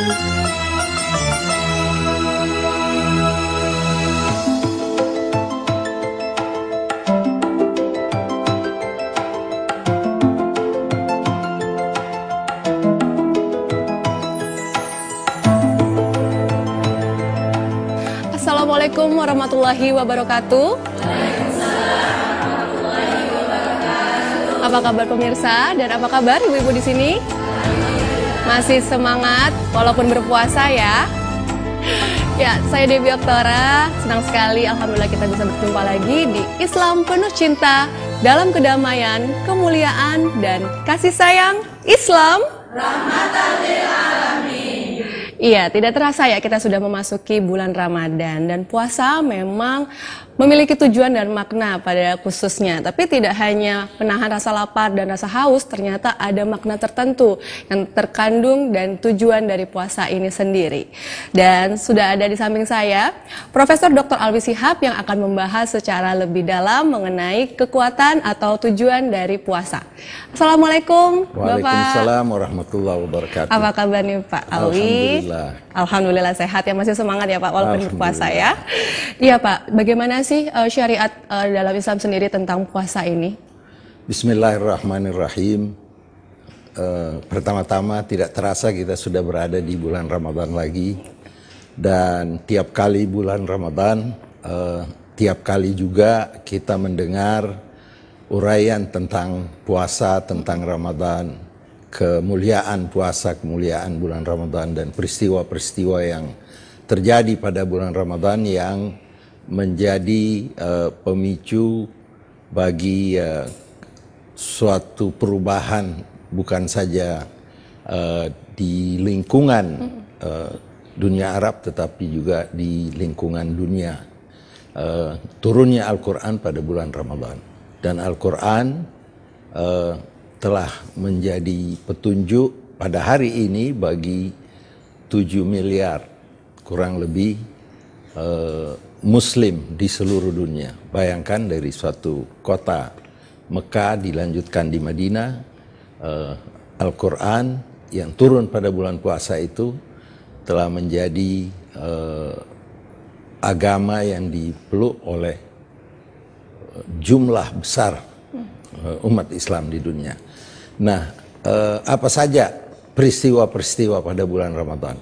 Assalamualaikum warahmatullahi wabarakatuh. Apa kabar pemirsa dan apa kabar ibu-ibu di sini? Masih semangat walaupun berpuasa ya. Ya, saya Devi Oktora. Senang sekali alhamdulillah kita bisa berjumpa lagi di Islam penuh cinta dalam kedamaian, kemuliaan dan kasih sayang Islam. Iya, tidak terasa ya kita sudah memasuki bulan Ramadan dan puasa memang memiliki tujuan dan makna pada khususnya. Tapi tidak hanya menahan rasa lapar dan rasa haus, ternyata ada makna tertentu yang terkandung dan tujuan dari puasa ini sendiri. Dan sudah ada di samping saya Profesor Dr. Alwi Sihab yang akan membahas secara lebih dalam mengenai kekuatan atau tujuan dari puasa. Assalamualaikum Waalaikumsalam warahmatullahi wabarakatuh. Apa kabar nih Pak Alwi? Alhamdulillah. Alhamdulillah sehat ya masih semangat ya Pak walaupun berpuasa ya. Iya Pak, bagaimana sih uh, syariat uh, dalam Islam sendiri tentang puasa ini? Bismillahirrahmanirrahim. Uh, Pertama-tama tidak terasa kita sudah berada di bulan Ramadan lagi dan tiap kali bulan Ramadan, uh, tiap kali juga kita mendengar uraian tentang puasa, tentang Ramadan, kemuliaan puasa, kemuliaan bulan Ramadan dan peristiwa-peristiwa yang terjadi pada bulan Ramadan yang menjadi uh, pemicu bagi uh, suatu perubahan bukan saja uh, di lingkungan uh, dunia Arab tetapi juga di lingkungan dunia. Uh, turunnya Al-Quran pada bulan Ramadan. Dan Al-Quran uh, telah menjadi petunjuk pada hari ini bagi 7 miliar kurang lebih uh, muslim di seluruh dunia. Bayangkan dari suatu kota Mekah dilanjutkan di Madinah, uh, Al-Quran yang turun pada bulan puasa itu telah menjadi uh, agama yang dipeluk oleh jumlah besar uh, umat Islam di dunia. Nah, uh, apa saja peristiwa-peristiwa pada bulan Ramadan?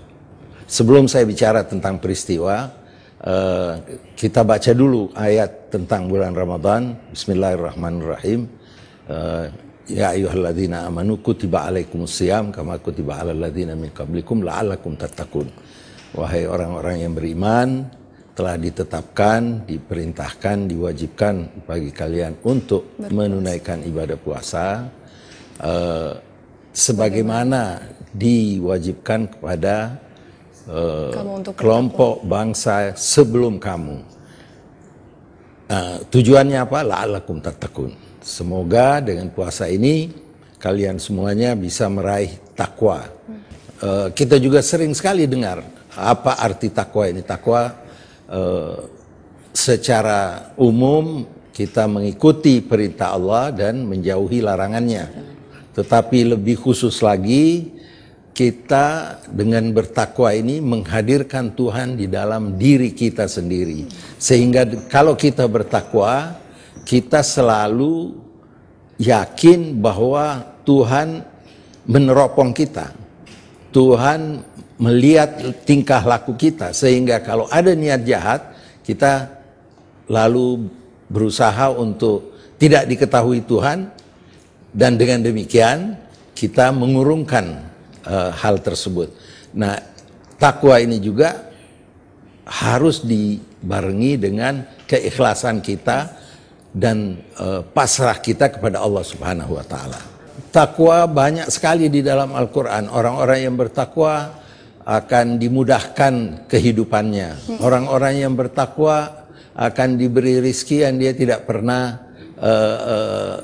Sebelum saya bicara tentang peristiwa, uh, kita baca dulu ayat tentang bulan Ramadan. Bismillahirrahmanirrahim. Uh, ya ayyuhalladzina amanu kutiba alaikumusiyam kama kutiba alal ladzina min qablikum la'allakum tattaqun. Wahai orang-orang yang beriman, telah ditetapkan, diperintahkan, diwajibkan bagi kalian untuk Berpuasa. menunaikan ibadah puasa uh, sebagaimana diwajibkan kepada uh, kelompok bangsa sebelum kamu. Uh, tujuannya apa? La'alakum tattaqun. Semoga dengan puasa ini kalian semuanya bisa meraih takwa. Uh, kita juga sering sekali dengar apa arti takwa ini. Takwa Uh, secara umum kita mengikuti perintah Allah dan menjauhi larangannya. Tetapi lebih khusus lagi kita dengan bertakwa ini menghadirkan Tuhan di dalam diri kita sendiri. Sehingga kalau kita bertakwa, kita selalu yakin bahwa Tuhan meneropong kita. Tuhan melihat tingkah laku kita sehingga kalau ada niat jahat kita lalu berusaha untuk tidak diketahui Tuhan dan dengan demikian kita mengurungkan uh, hal tersebut. Nah, takwa ini juga harus dibarengi dengan keikhlasan kita dan uh, pasrah kita kepada Allah Subhanahu wa taala. Takwa banyak sekali di dalam Al-Qur'an. Orang-orang yang bertakwa akan dimudahkan kehidupannya. Orang-orang yang bertakwa akan diberi rizki yang dia tidak pernah uh, uh,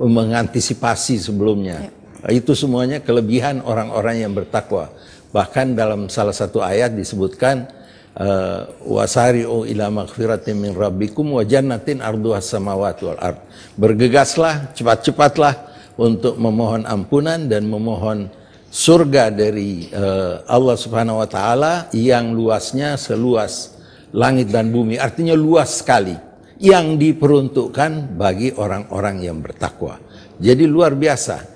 mengantisipasi sebelumnya. Itu semuanya kelebihan orang-orang yang bertakwa. Bahkan dalam salah satu ayat disebutkan uh, wasari'u ila maghfiratin min rabbikum wa jannatin arduhas samawati wal ard. Bergegaslah, cepat-cepatlah untuk memohon ampunan dan memohon surga dari uh, Allah Subhanahu wa taala yang luasnya seluas langit dan bumi, artinya luas sekali yang diperuntukkan bagi orang-orang yang bertakwa. Jadi luar biasa.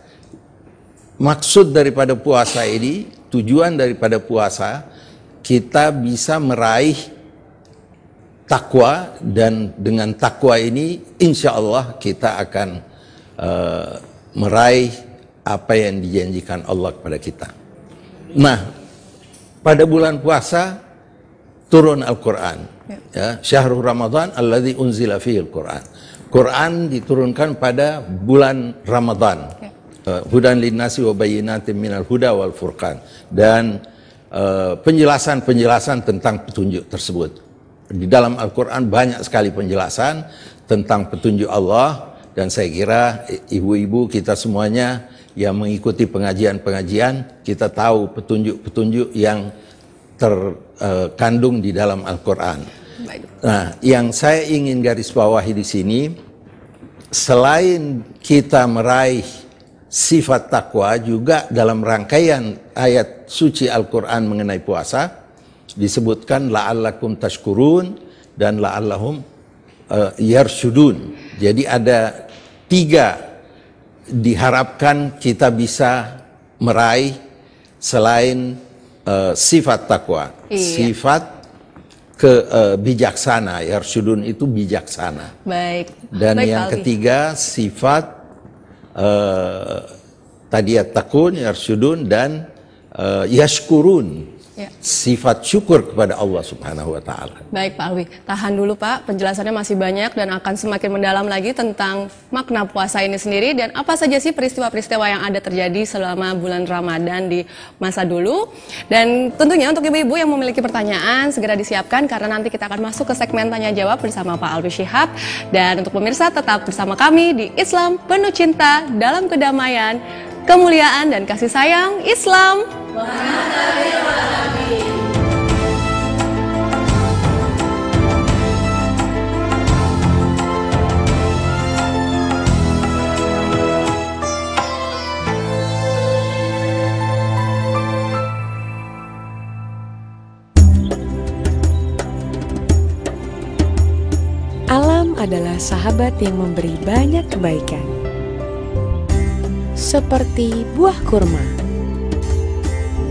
Maksud daripada puasa ini, tujuan daripada puasa kita bisa meraih takwa dan dengan takwa ini insya Allah kita akan uh, meraih apa yang dijanjikan Allah kepada kita. Nah, pada bulan puasa turun Al-Quran. Ya. ya, Syahrul Ramadan alladzi unzila fihi Al-Quran. Quran diturunkan pada bulan Ramadan. Ya. Uh, hudan linnasi wa bayyinatin minal huda wal furqan. Dan uh, penjelasan-penjelasan tentang petunjuk tersebut. Di dalam Al-Quran banyak sekali penjelasan tentang petunjuk Allah dan saya kira ibu-ibu kita semuanya yang mengikuti pengajian-pengajian kita tahu petunjuk-petunjuk yang terkandung di dalam Al-Quran. Nah, yang saya ingin garis bawahi di sini, selain kita meraih sifat takwa juga dalam rangkaian ayat suci Al-Quran mengenai puasa, disebutkan la'allakum tashkurun dan la'allahum uh, yarshudun. Jadi ada tiga diharapkan kita bisa meraih selain uh, sifat takwa, iya. sifat ke uh, bijaksana. Yarsudun itu bijaksana. Baik. Dan Baik, yang Aldi. ketiga sifat uh, tadi takun, yarsudun dan uh, yashkurun ya. sifat syukur kepada Allah Subhanahu wa taala. Baik Pak Alwi, tahan dulu Pak, penjelasannya masih banyak dan akan semakin mendalam lagi tentang makna puasa ini sendiri dan apa saja sih peristiwa-peristiwa yang ada terjadi selama bulan Ramadan di masa dulu. Dan tentunya untuk ibu-ibu yang memiliki pertanyaan segera disiapkan karena nanti kita akan masuk ke segmen tanya jawab bersama Pak Alwi Syihab dan untuk pemirsa tetap bersama kami di Islam Penuh Cinta dalam Kedamaian kemuliaan dan kasih sayang Islam. Adalah sahabat yang memberi banyak kebaikan seperti buah kurma.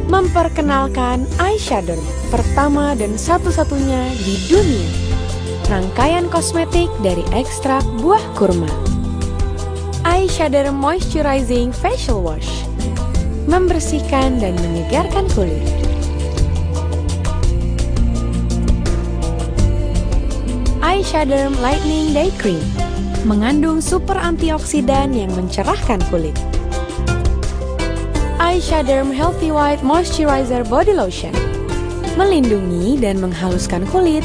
Memperkenalkan eyeshadow pertama dan satu-satunya di dunia. Rangkaian kosmetik dari ekstrak buah kurma. Eyeshadow Moisturizing Facial Wash Membersihkan dan menyegarkan kulit Eyeshadow Lightning Day Cream Mengandung super antioksidan yang mencerahkan kulit Eyeshadow Healthy White Moisturizer Body Lotion. Melindungi dan menghaluskan kulit.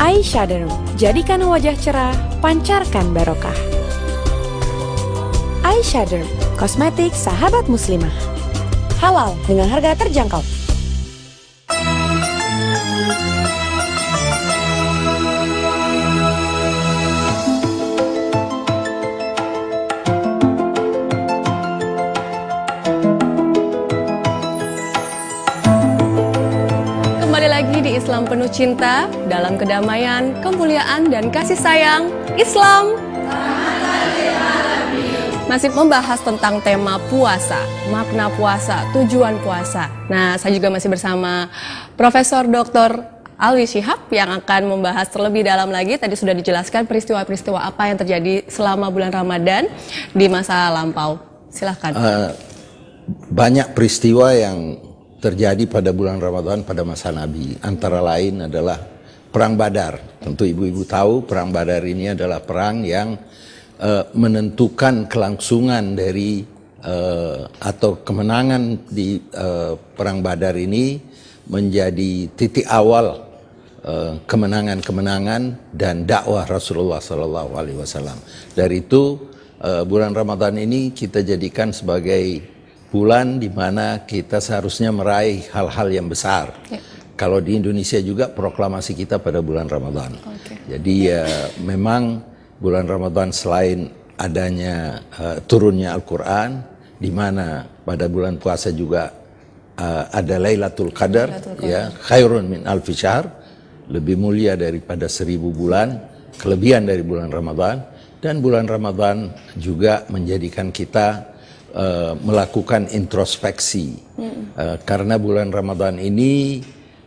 Eyeshadow Jadikan wajah cerah, pancarkan barokah. Eyeshadow Kosmetik sahabat muslimah. Halal dengan harga terjangkau Islam penuh cinta, dalam kedamaian, kemuliaan, dan kasih sayang, Islam. Masih membahas tentang tema puasa, makna puasa, tujuan puasa. Nah, saya juga masih bersama Profesor Dr. Alwi Shihab yang akan membahas terlebih dalam lagi. Tadi sudah dijelaskan peristiwa-peristiwa apa yang terjadi selama bulan Ramadan di masa lampau. Silahkan. Uh, banyak peristiwa yang terjadi pada bulan Ramadan pada masa Nabi. Antara lain adalah Perang Badar. Tentu ibu-ibu tahu Perang Badar ini adalah perang yang uh, menentukan kelangsungan dari uh, atau kemenangan di uh, Perang Badar ini menjadi titik awal kemenangan-kemenangan dan dakwah Rasulullah Sallallahu Alaihi Wasallam. Dari itu bulan Ramadan ini kita jadikan sebagai bulan di mana kita seharusnya meraih hal-hal yang besar. Ya. Kalau di Indonesia juga proklamasi kita pada bulan Ramadan. Okay. Jadi ya memang bulan Ramadan selain adanya uh, turunnya Al-Quran, di mana pada bulan puasa juga uh, ada Lailatul Qadar, ya khairun min alfi syahr, lebih mulia daripada seribu bulan, kelebihan dari bulan Ramadan dan bulan Ramadan juga menjadikan kita uh, melakukan introspeksi hmm. uh, karena bulan Ramadan ini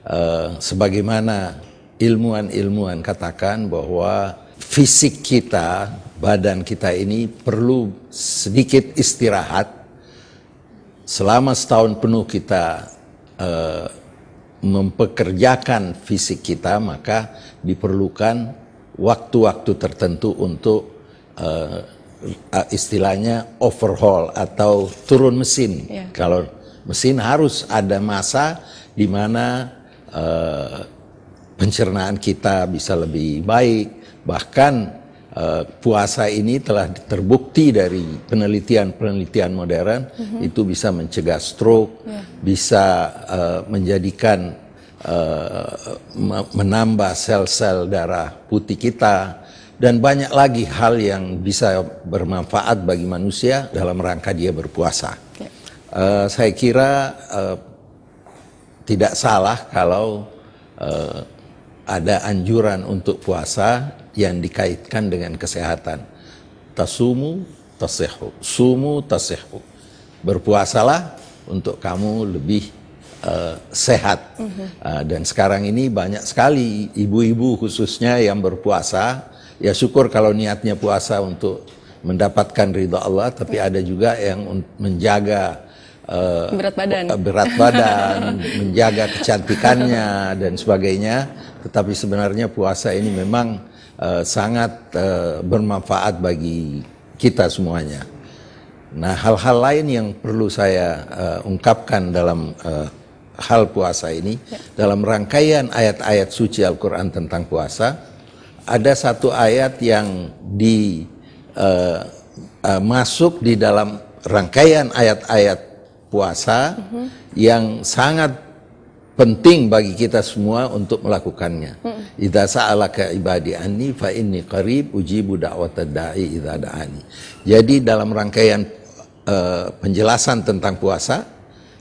uh, sebagaimana ilmuwan-ilmuwan katakan bahwa fisik kita, badan kita ini perlu sedikit istirahat selama setahun penuh kita uh, mempekerjakan fisik kita, maka diperlukan waktu-waktu tertentu untuk uh, istilahnya overhaul atau turun mesin. Yeah. Kalau mesin harus ada masa di mana uh, pencernaan kita bisa lebih baik, bahkan uh, puasa ini telah terbukti dari penelitian-penelitian modern mm -hmm. itu bisa mencegah stroke, yeah. bisa uh, menjadikan uh, menambah sel-sel darah putih kita dan banyak lagi hal yang bisa bermanfaat bagi manusia dalam rangka dia berpuasa. Okay. Uh, saya kira uh, tidak salah kalau uh, ada anjuran untuk puasa yang dikaitkan dengan kesehatan. Tasumu tasehu, sumu tasehu. Berpuasalah untuk kamu lebih uh, sehat. Uh -huh. uh, dan sekarang ini banyak sekali ibu-ibu khususnya yang berpuasa. Ya syukur kalau niatnya puasa untuk mendapatkan ridha Allah, tapi ada juga yang menjaga uh, berat badan, berat badan, menjaga kecantikannya dan sebagainya. Tetapi sebenarnya puasa ini memang uh, sangat uh, bermanfaat bagi kita semuanya. Nah, hal-hal lain yang perlu saya uh, ungkapkan dalam uh, hal puasa ini, ya. dalam rangkaian ayat-ayat suci Al-Quran tentang puasa, ada satu ayat yang di uh, uh, masuk di dalam rangkaian ayat-ayat puasa. -huh. yang sangat penting bagi kita semua untuk melakukannya. Hmm. Idza sa'alaka ibadi anni fa inni qarib ujibu da'watad da'i idza da'ani. Jadi dalam rangkaian uh, penjelasan tentang puasa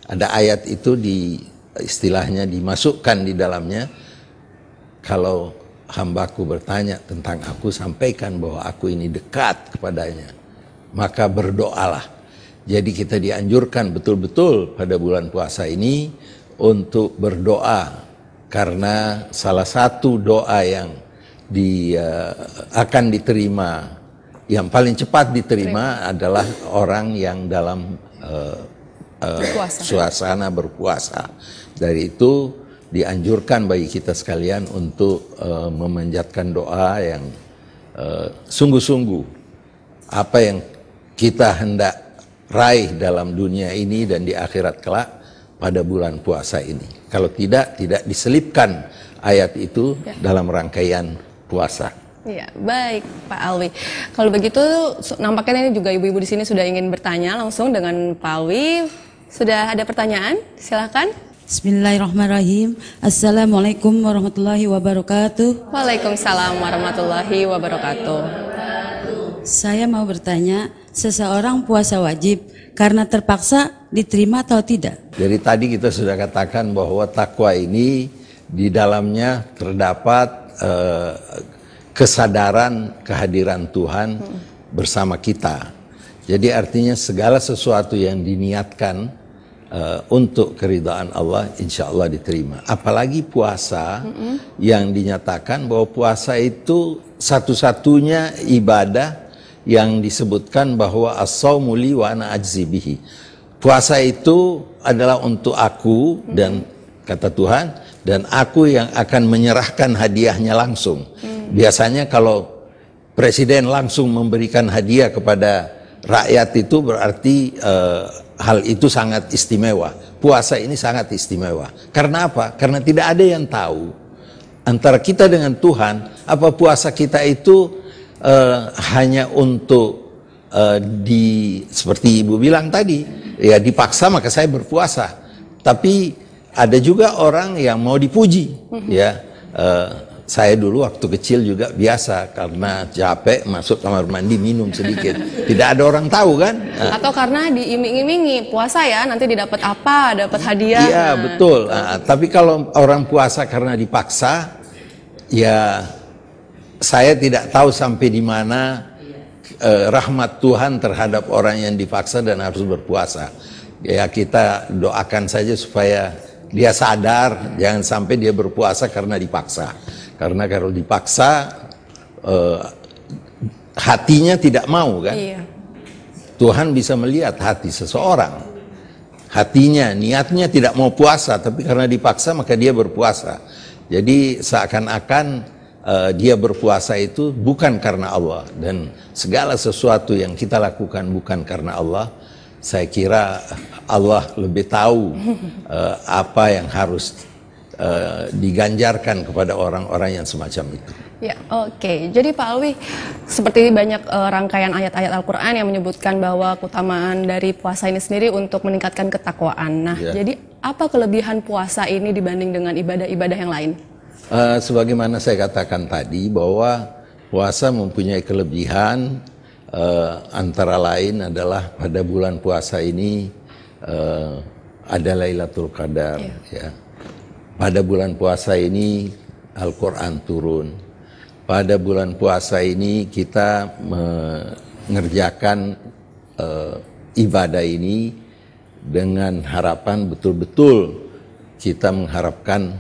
ada ayat itu di istilahnya dimasukkan di dalamnya kalau hambaku bertanya tentang aku sampaikan bahwa aku ini dekat kepadanya maka berdoalah. Jadi kita dianjurkan betul-betul pada bulan puasa ini untuk berdoa karena salah satu doa yang di, uh, akan diterima yang paling cepat diterima Terima. adalah orang yang dalam uh, uh, berpuasa. suasana berpuasa. Dari itu dianjurkan bagi kita sekalian untuk uh, memanjatkan doa yang sungguh-sungguh uh, apa yang kita hendak raih dalam dunia ini dan di akhirat kelak pada bulan puasa ini. Kalau tidak, tidak diselipkan ayat itu ya. dalam rangkaian puasa. Ya, baik Pak Alwi. Kalau begitu nampaknya ini juga ibu-ibu di sini sudah ingin bertanya langsung dengan Pak Alwi. Sudah ada pertanyaan? Silakan. Bismillahirrahmanirrahim. Assalamualaikum warahmatullahi wabarakatuh. Waalaikumsalam warahmatullahi wabarakatuh. Saya mau bertanya, seseorang puasa wajib karena terpaksa diterima atau tidak? Jadi tadi kita sudah katakan bahwa takwa ini di dalamnya terdapat uh, kesadaran kehadiran Tuhan bersama kita. Jadi artinya segala sesuatu yang diniatkan uh, untuk keridhaan Allah insya Allah diterima. Apalagi puasa hmm. yang dinyatakan bahwa puasa itu satu-satunya ibadah yang disebutkan bahwa as-saumu wa ana ajzi bihi Puasa itu adalah untuk aku dan kata Tuhan dan aku yang akan menyerahkan hadiahnya langsung. Hmm. Biasanya kalau presiden langsung memberikan hadiah kepada rakyat itu berarti uh, hal itu sangat istimewa. Puasa ini sangat istimewa. Karena apa? Karena tidak ada yang tahu antara kita dengan Tuhan apa puasa kita itu uh, hanya untuk uh, di seperti ibu bilang tadi ya dipaksa maka saya berpuasa. Tapi ada juga orang yang mau dipuji, ya uh, saya dulu waktu kecil juga biasa karena capek masuk kamar mandi minum sedikit. Tidak ada orang tahu kan? Nah, Atau karena diiming-imingi puasa ya, nanti didapat apa, dapat hadiah. Iya Nah, betul. Nah, tapi kalau orang puasa karena dipaksa, ya saya tidak tahu sampai di mana eh, rahmat Tuhan terhadap orang yang dipaksa dan harus berpuasa. Ya kita doakan saja supaya dia sadar, jangan sampai dia berpuasa karena dipaksa. Karena kalau dipaksa, eh, hatinya tidak mau kan. Iya. Tuhan bisa melihat hati seseorang. Hatinya, niatnya tidak mau puasa, tapi karena dipaksa maka dia berpuasa. Jadi seakan-akan eh, dia berpuasa itu bukan karena Allah dan segala sesuatu yang kita lakukan bukan karena Allah. Saya kira Allah lebih tahu eh, apa yang harus eh, diganjarkan kepada orang-orang yang semacam itu. Ya, oke. Jadi Pak Alwi, seperti banyak eh, rangkaian ayat-ayat Al-Quran yang menyebutkan bahwa keutamaan dari puasa ini sendiri untuk meningkatkan ketakwaan. Nah, Ya. jadi apa kelebihan puasa ini dibanding dengan ibadah-ibadah yang lain? Eh, sebagaimana saya katakan tadi bahwa puasa mempunyai kelebihan eh, antara lain adalah pada bulan puasa ini eh, ada Lailatul Qadar ya. Pada bulan puasa ini Al-Qur'an turun. Pada bulan puasa ini kita mengerjakan eh, ibadah ini dengan harapan betul-betul kita mengharapkan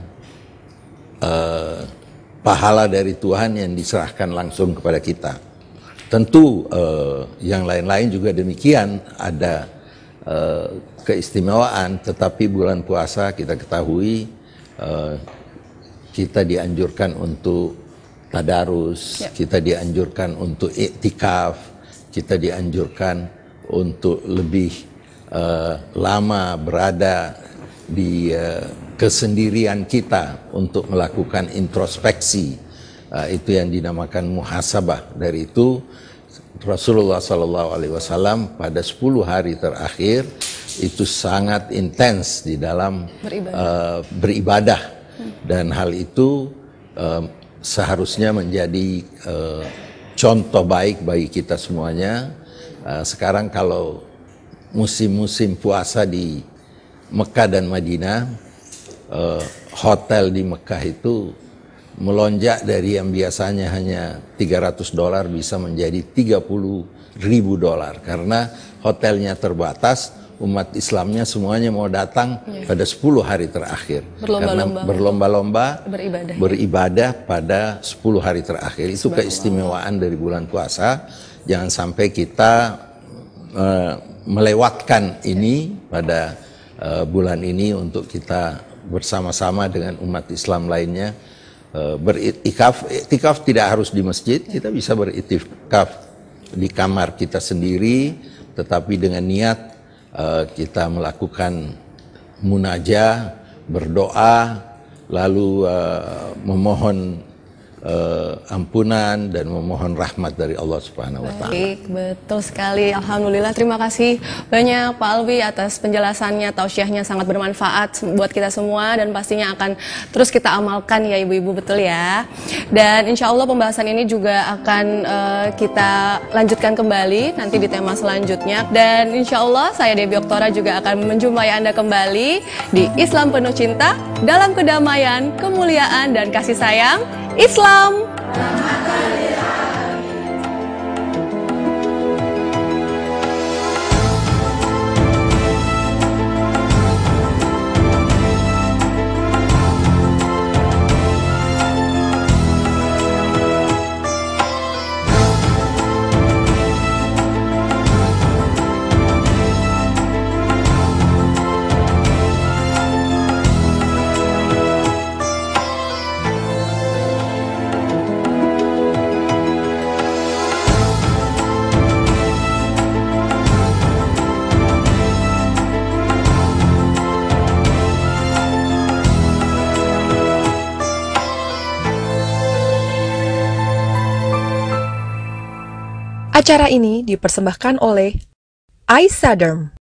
eh, pahala dari Tuhan yang diserahkan langsung kepada kita. Tentu eh, yang lain-lain juga demikian ada keistimewaan, tetapi bulan puasa kita ketahui eh, kita dianjurkan untuk tadarus, kita dianjurkan untuk iktikaf, kita dianjurkan untuk lebih eh, lama berada di eh, kesendirian kita untuk melakukan introspeksi. Eh, itu yang dinamakan muhasabah. Dari itu Rasulullah Sallallahu Alaihi Wasallam pada 10 hari terakhir itu sangat intens di dalam Beribadah. eh, beribadah dan hal itu eh, seharusnya menjadi eh, contoh baik bagi kita semuanya. Eh, sekarang kalau musim-musim puasa di Mekah dan Madinah, eh, hotel di Mekah itu melonjak dari yang biasanya hanya 300 dolar bisa menjadi 30 ribu dolar karena hotelnya terbatas umat Islamnya semuanya mau datang pada 10 hari terakhir. Karena Berlomba-lomba. berlomba-lomba Beribadah. beribadah pada 10 hari terakhir. Itu keistimewaan dari bulan puasa. Jangan sampai kita eh, melewatkan ini pada eh, bulan ini untuk kita bersama-sama dengan umat Islam lainnya. Eh, beritikaf iktikaf tidak harus di masjid. Kita bisa beritikaf di kamar kita sendiri tetapi dengan niat eh, kita melakukan munajah berdoa lalu eh, memohon eh, ampunan dan memohon rahmat dari Allah Subhanahu wa taala. Baik, betul sekali. Alhamdulillah, terima kasih banyak Pak Alwi atas penjelasannya, tausiahnya sangat bermanfaat buat kita semua dan pastinya akan terus kita amalkan ya ibu-ibu betul ya. Dan insya Allah pembahasan ini juga akan eh, kita lanjutkan kembali nanti di tema selanjutnya. Dan insya Allah saya Debbie Oktora juga akan menjumpai Anda kembali di Islam Penuh Cinta dalam kedamaian, kemuliaan, dan kasih sayang Islam. Acara ini dipersembahkan oleh iSaderm